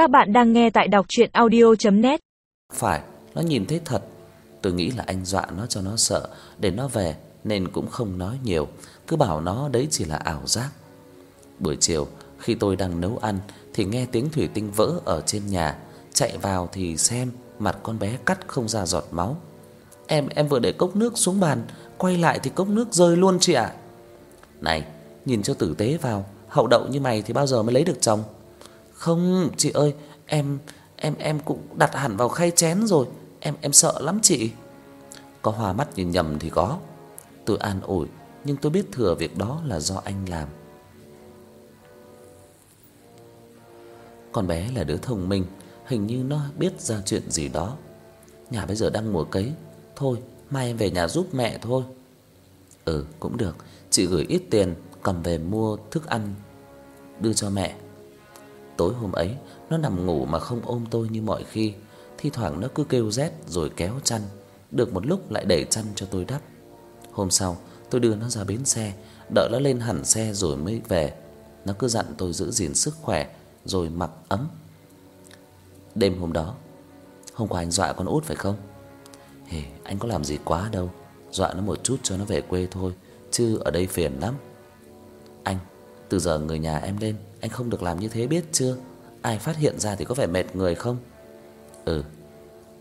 Các bạn đang nghe tại đọc audio net Phải, nó nhìn thấy thật. Tôi nghĩ là anh dọa nó cho nó sợ để nó về nên cũng không nói nhiều, cứ bảo nó đấy chỉ là ảo giác. Buổi chiều, khi tôi đang nấu ăn thì nghe tiếng thủy tinh vỡ ở trên nhà, chạy vào thì xem mặt con bé cắt không ra giọt máu. Em em vừa để cốc nước xuống bàn, quay lại thì cốc nước rơi luôn chị ạ. Này, nhìn cho tử tế vào, hậu đậu như mày thì bao giờ mới lấy được chồng? Không, chị ơi, em em em cũng đặt hẳn vào khay chén rồi, em em sợ lắm chị. Có hòa mắt nhìn nhầm thì có. Tôi an ủi, nhưng tôi biết thừa việc đó là do anh làm. Con bé là đứa thông minh, hình như nó biết ra chuyện gì đó. Nhà bây giờ đang mùa cấy, thôi, mai em về nhà giúp mẹ thôi. Ừ, cũng được, chị gửi ít tiền cầm về mua thức ăn đưa cho mẹ. Tối hôm ấy, nó nằm ngủ mà không ôm tôi như mọi khi, thi thoảng nó cứ kêu rét rồi kéo chăn, được một lúc lại đẩy chăn cho tôi đắp. Hôm sau, tôi đưa nó ra bến xe, đợi nó lên hẳn xe rồi mới về. Nó cứ dặn tôi giữ gìn sức khỏe rồi mặc ấm. Đêm hôm đó, hôm qua anh dọa con út phải không? Hề, anh có làm gì quá đâu, dọa nó một chút cho nó về quê thôi, chứ ở đây phiền lắm. Anh, từ giờ người nhà em lên, anh không được làm như thế biết chưa? Ai phát hiện ra thì có vẻ mệt người không? Ừ.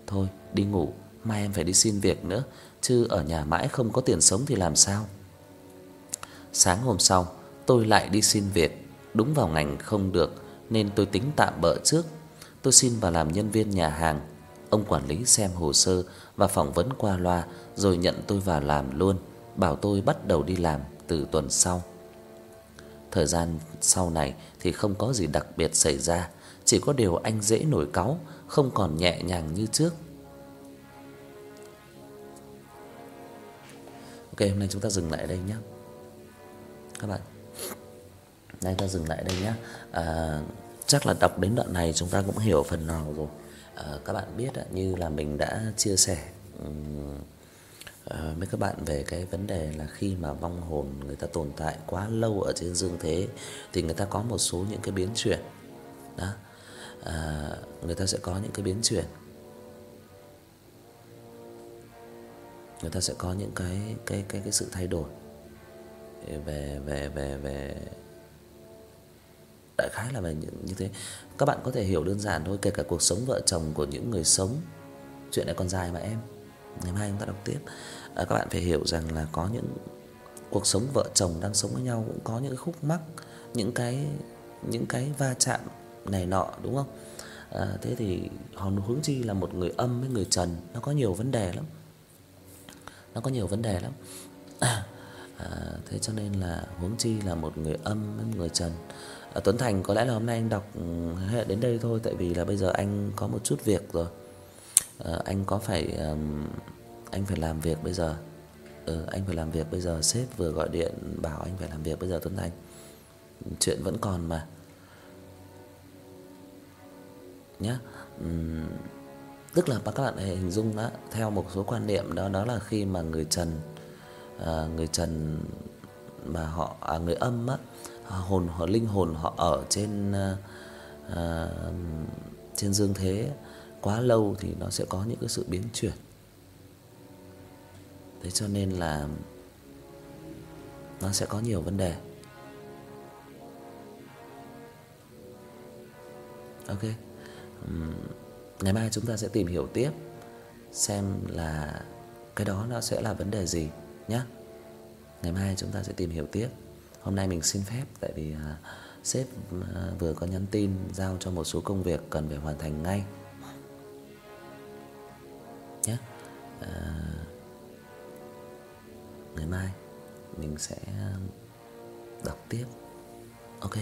Thôi, đi ngủ, mai em phải đi xin việc nữa, chứ ở nhà mãi không có tiền sống thì làm sao? Sáng hôm sau, tôi lại đi xin việc, đúng vào ngành không được nên tôi tính tạm bợ trước. Tôi xin vào làm nhân viên nhà hàng. Ông quản lý xem hồ sơ và phỏng vấn qua loa rồi nhận tôi vào làm luôn, bảo tôi bắt đầu đi làm từ tuần sau. Thời gian sau này thì không có gì đặc biệt xảy ra, chỉ có điều anh dễ nổi cáu, không còn nhẹ nhàng như trước. Ok, hôm nay chúng ta dừng lại đây nhé. Các bạn. Nay ta dừng lại đây nhé. À chắc là đọc đến đoạn này chúng ta cũng hiểu phần nào rồi. À, các bạn biết ạ, như là mình đã chia sẻ um, Ờ, à, với các bạn về cái vấn đề là khi mà vong hồn người ta tồn tại quá lâu ở trên dương thế thì người ta có một số những cái biến chuyển. Đó. À, người ta sẽ có những cái biến chuyển. Người ta sẽ có những cái cái cái cái sự thay đổi về về về về đại khái là về những như thế. Các bạn có thể hiểu đơn giản thôi, kể cả cuộc sống vợ chồng của những người sống. Chuyện này còn dài mà em. Ngày mai chúng ta đọc tiếp. À, các bạn phải hiểu rằng là có những cuộc sống vợ chồng đang sống với nhau cũng có những khúc mắc, những cái những cái va chạm này nọ đúng không? À, thế thì hòn hướng chi là một người âm với người trần nó có nhiều vấn đề lắm. Nó có nhiều vấn đề lắm. À, thế cho nên là hướng chi là một người âm với người trần. À, Tuấn Thành có lẽ là hôm nay anh đọc ừ, hệ đến đây thôi tại vì là bây giờ anh có một chút việc rồi. À, anh có phải um, anh phải làm việc bây giờ. Ừ, anh phải làm việc bây giờ, sếp vừa gọi điện bảo anh phải làm việc bây giờ Tuấn Thành. Chuyện vẫn còn mà. Nhá. Ừm tức là các bạn hãy hình dung đó theo một số quan niệm đó đó là khi mà người trần à, người trần mà họ à, người âm á hồn họ linh hồn họ ở trên à, à, trên dương thế quá lâu thì nó sẽ có những cái sự biến chuyển. Thế cho nên là nó sẽ có nhiều vấn đề. Ok. Uhm, ngày mai chúng ta sẽ tìm hiểu tiếp xem là cái đó nó sẽ là vấn đề gì nhé. Ngày mai chúng ta sẽ tìm hiểu tiếp. Hôm nay mình xin phép tại vì à, sếp à, vừa có nhắn tin giao cho một số công việc cần phải hoàn thành ngay. Nhé. Uh... À, ngày mai mình sẽ um, đọc tiếp. Ok.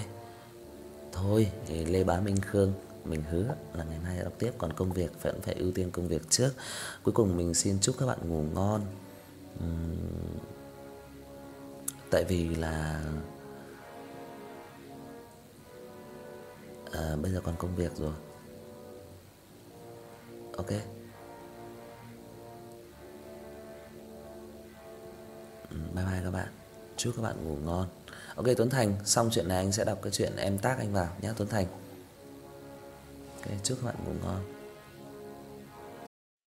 Thôi, Lê Bá Minh Khương mình hứa là ngày mai đọc tiếp còn công việc vẫn phải ưu tiên công việc trước. Cuối cùng mình xin chúc các bạn ngủ ngon. Uhm, tại vì là à, bây giờ còn công việc rồi. Ok. Bye bye các bạn. Chúc các bạn ngủ ngon. Ok Tuấn Thành, xong chuyện này anh sẽ đọc cái chuyện em tác anh vào nhé Tuấn Thành. Ok, chúc bạn ngủ ngon.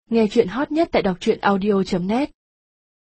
Nghe chuyện hot nhất tại đọc truyện audio.net